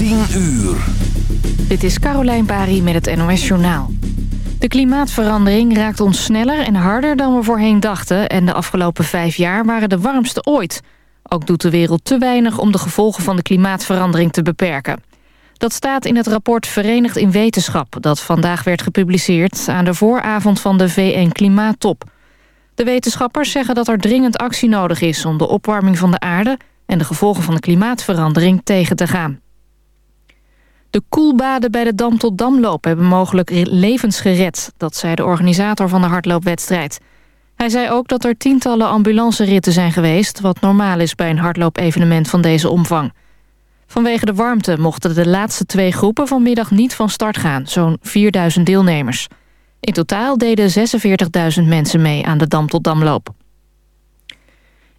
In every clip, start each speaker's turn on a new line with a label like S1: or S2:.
S1: 10 uur.
S2: Dit is Carolijn Bari met het NOS Journaal. De klimaatverandering raakt ons sneller en harder dan we voorheen dachten... en de afgelopen vijf jaar waren de warmste ooit. Ook doet de wereld te weinig om de gevolgen van de klimaatverandering te beperken. Dat staat in het rapport Verenigd in Wetenschap... dat vandaag werd gepubliceerd aan de vooravond van de VN-klimaattop. De wetenschappers zeggen dat er dringend actie nodig is... om de opwarming van de aarde en de gevolgen van de klimaatverandering tegen te gaan. De koelbaden bij de Dam tot Damloop hebben mogelijk levens gered. Dat zei de organisator van de hardloopwedstrijd. Hij zei ook dat er tientallen ambulanceritten zijn geweest... wat normaal is bij een hardloopevenement van deze omvang. Vanwege de warmte mochten de laatste twee groepen vanmiddag niet van start gaan. Zo'n 4000 deelnemers. In totaal deden 46.000 mensen mee aan de Dam tot Damloop.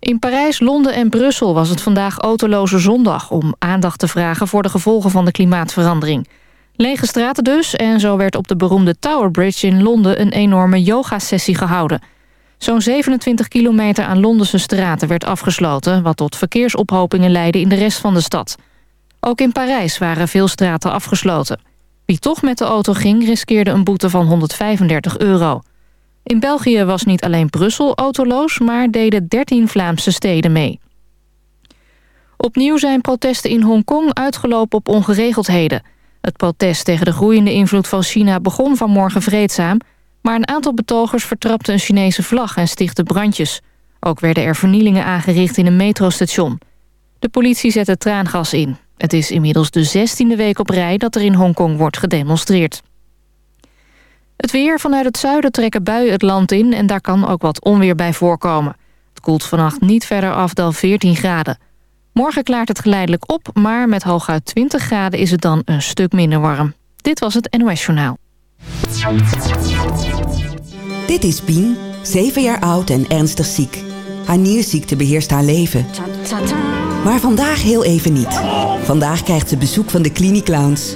S2: In Parijs, Londen en Brussel was het vandaag autoloze zondag... om aandacht te vragen voor de gevolgen van de klimaatverandering. Lege straten dus en zo werd op de beroemde Tower Bridge in Londen... een enorme yogasessie gehouden. Zo'n 27 kilometer aan Londense straten werd afgesloten... wat tot verkeersophopingen leidde in de rest van de stad. Ook in Parijs waren veel straten afgesloten. Wie toch met de auto ging, riskeerde een boete van 135 euro. In België was niet alleen Brussel autoloos, maar deden 13 Vlaamse steden mee. Opnieuw zijn protesten in Hongkong uitgelopen op ongeregeldheden. Het protest tegen de groeiende invloed van China begon vanmorgen vreedzaam... maar een aantal betogers vertrapte een Chinese vlag en stichtte brandjes. Ook werden er vernielingen aangericht in een metrostation. De politie zette traangas in. Het is inmiddels de zestiende week op rij dat er in Hongkong wordt gedemonstreerd. Het weer vanuit het zuiden trekken buien het land in... en daar kan ook wat onweer bij voorkomen. Het koelt vannacht niet verder af dan 14 graden. Morgen klaart het geleidelijk op, maar met hooguit 20 graden... is het dan een stuk minder warm. Dit was het NOS Journaal.
S3: Dit is Pien, 7 jaar oud en ernstig ziek. Haar nierziekte beheerst haar leven. Maar vandaag heel even niet. Vandaag krijgt ze bezoek van de Cliniclowns...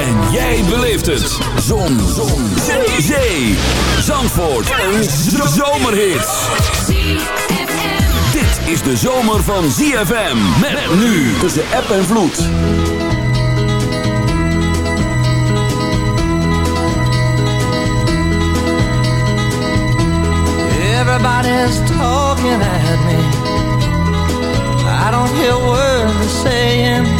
S1: En jij beleeft het. Zon. Zon. Zee. Zee. Zandvoort. Een zomerhit. Dit is de zomer van ZFM. Met nu tussen app en vloed.
S4: Everybody's talking at me. I don't hear words saying.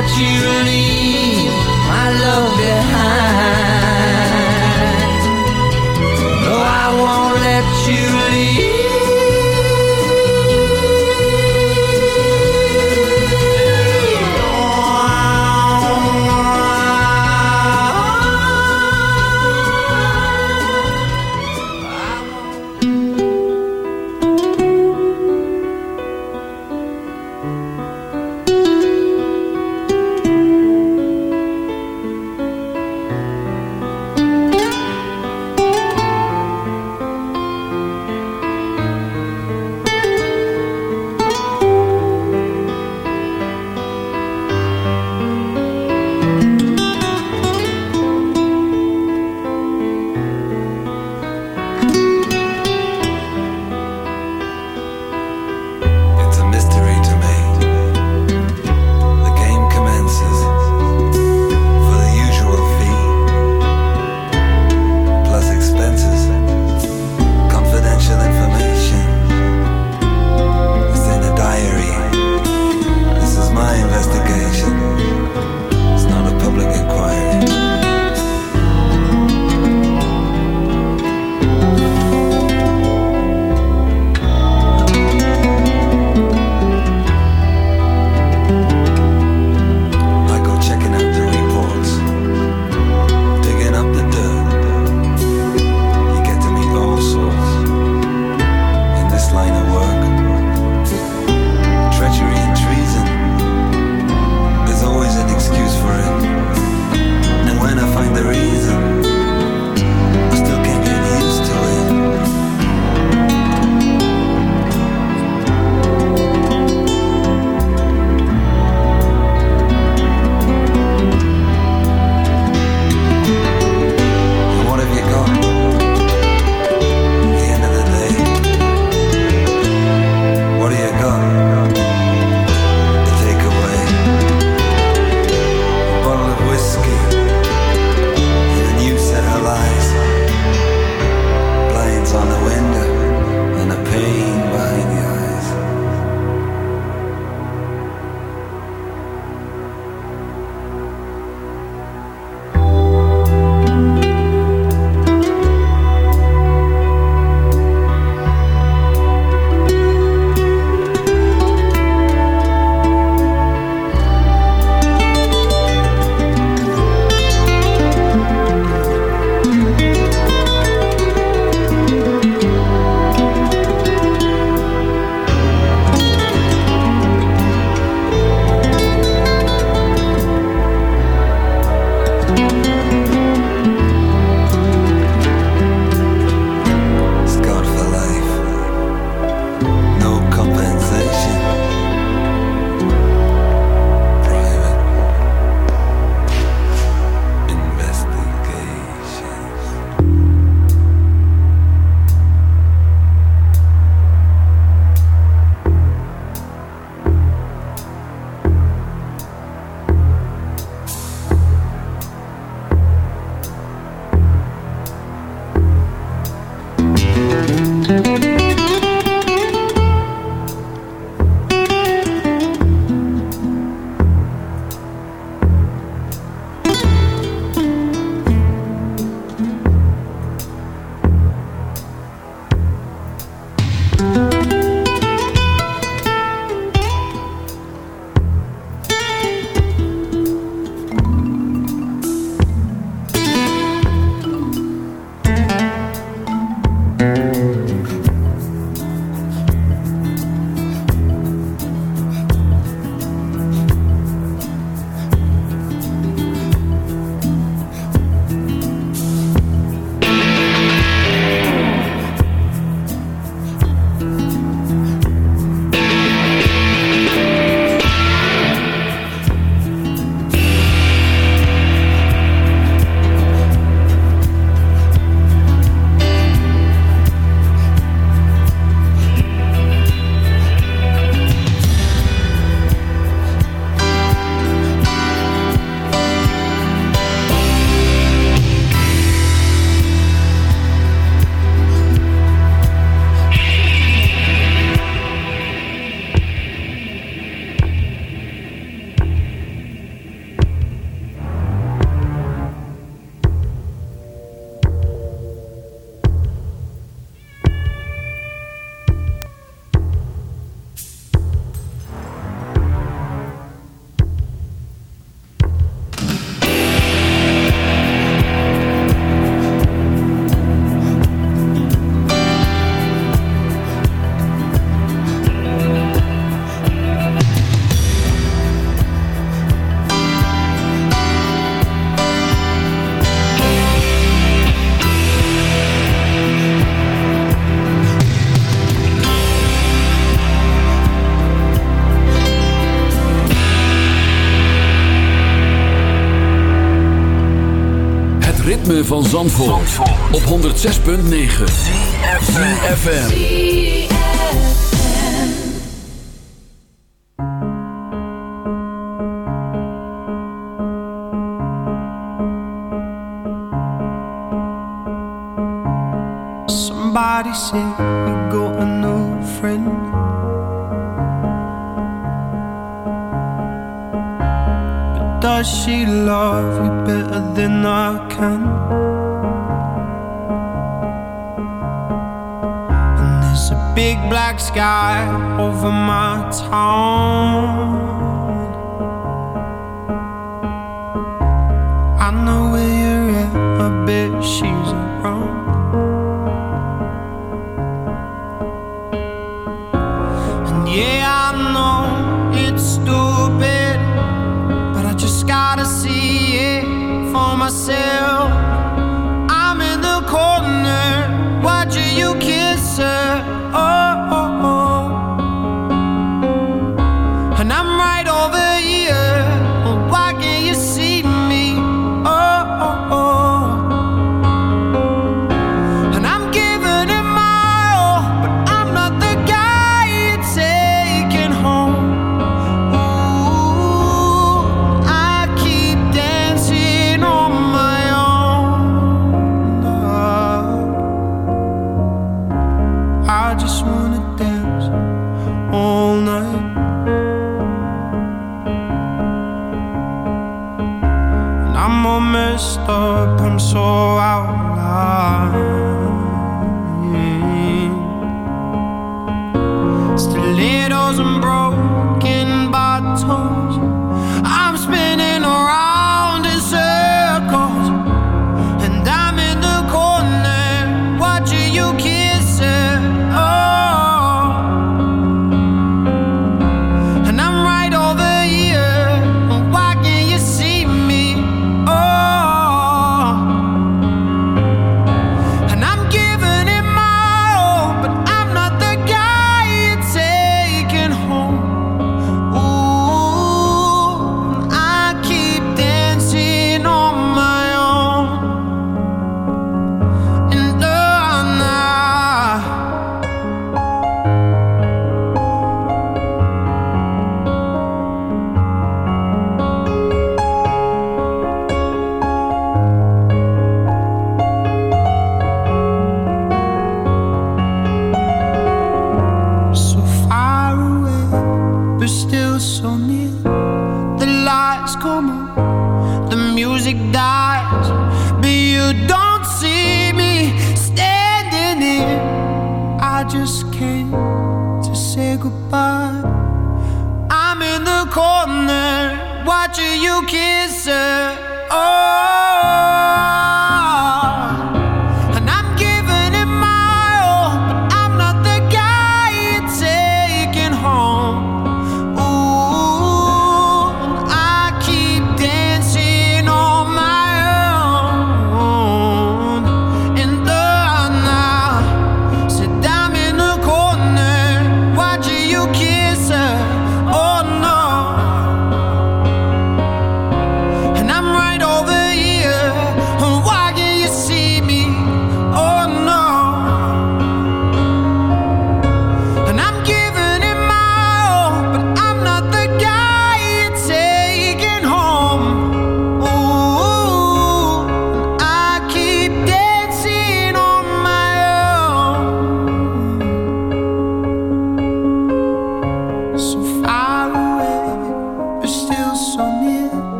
S1: that you leave my love behind. Zandvoort, op 106.9 CFFM
S5: Somebody say you got a new friend. But does she love you better than I can? black sky over my town.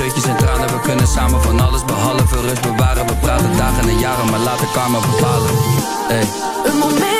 S6: Scheutjes en tranen. We kunnen samen van alles behalve rust bewaren. We praten dagen en jaren, maar laten karma bepalen. Hey.
S7: Een moment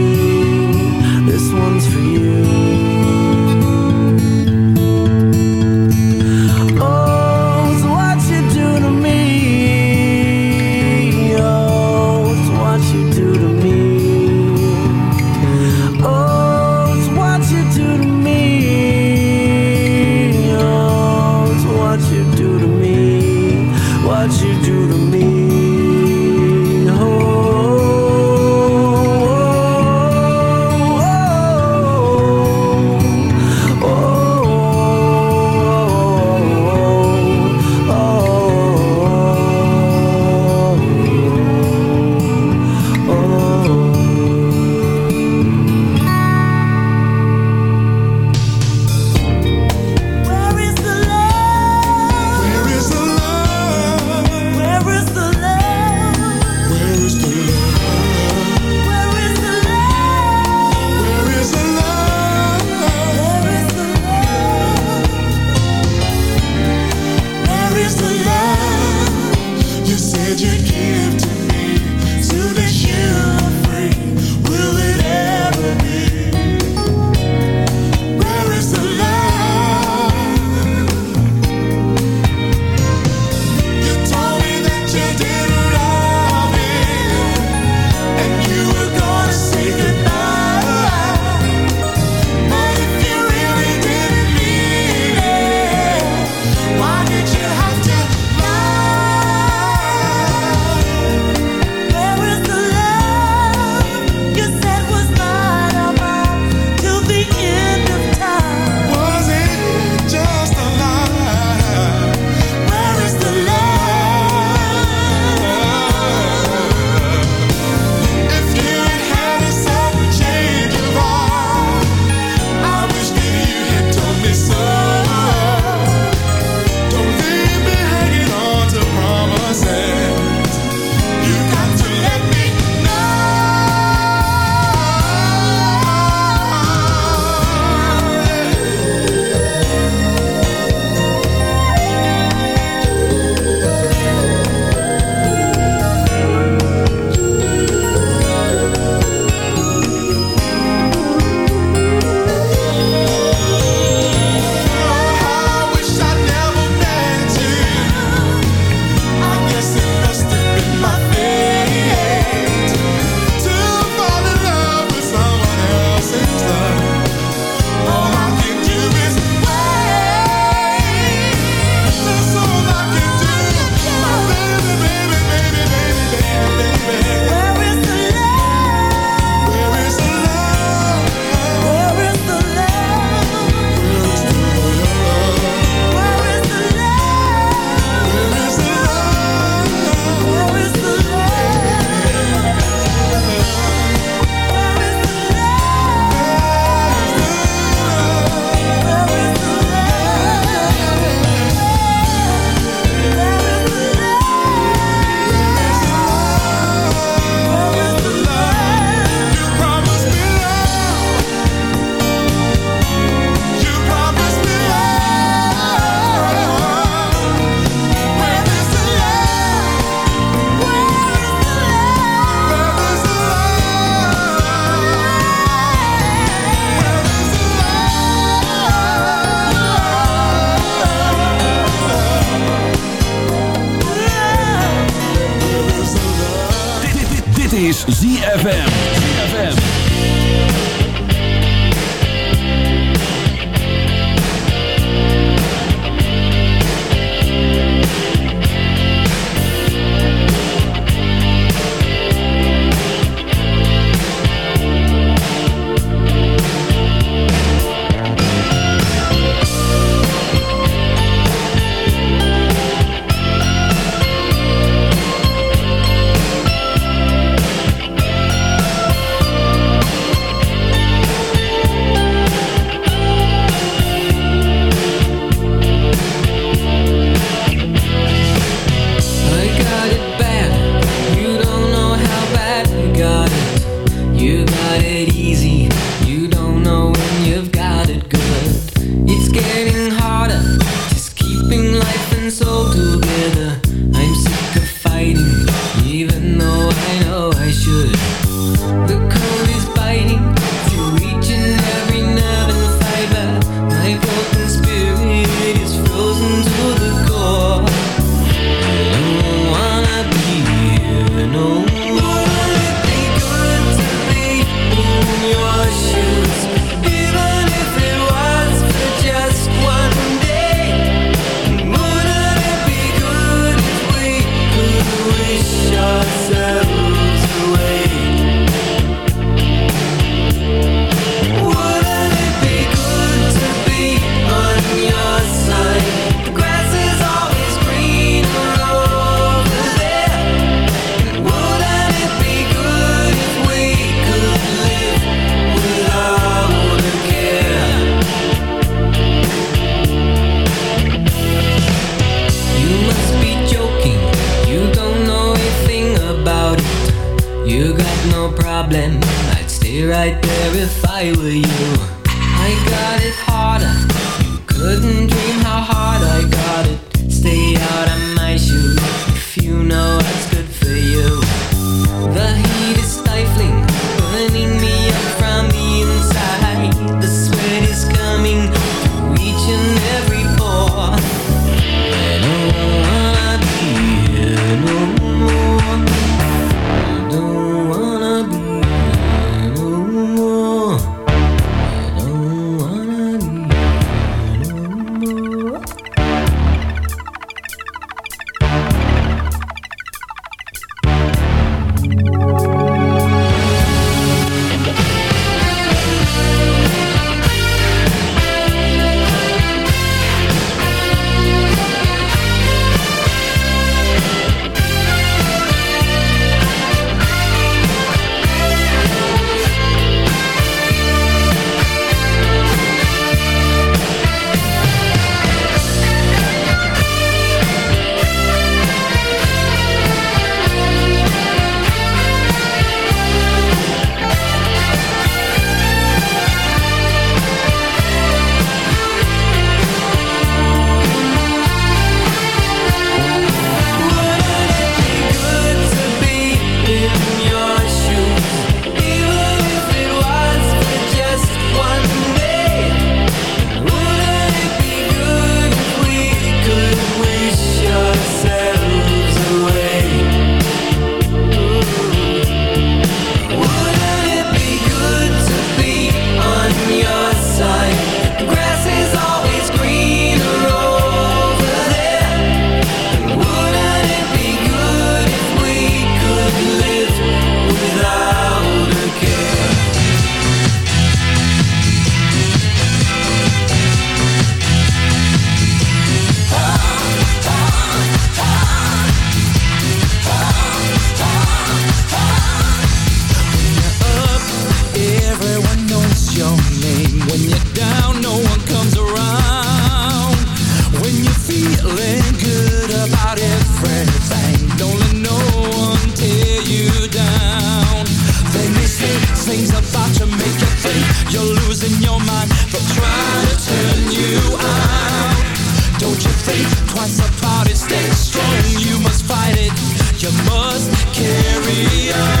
S8: must carry on.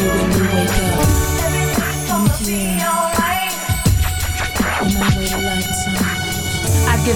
S9: You
S7: wake up.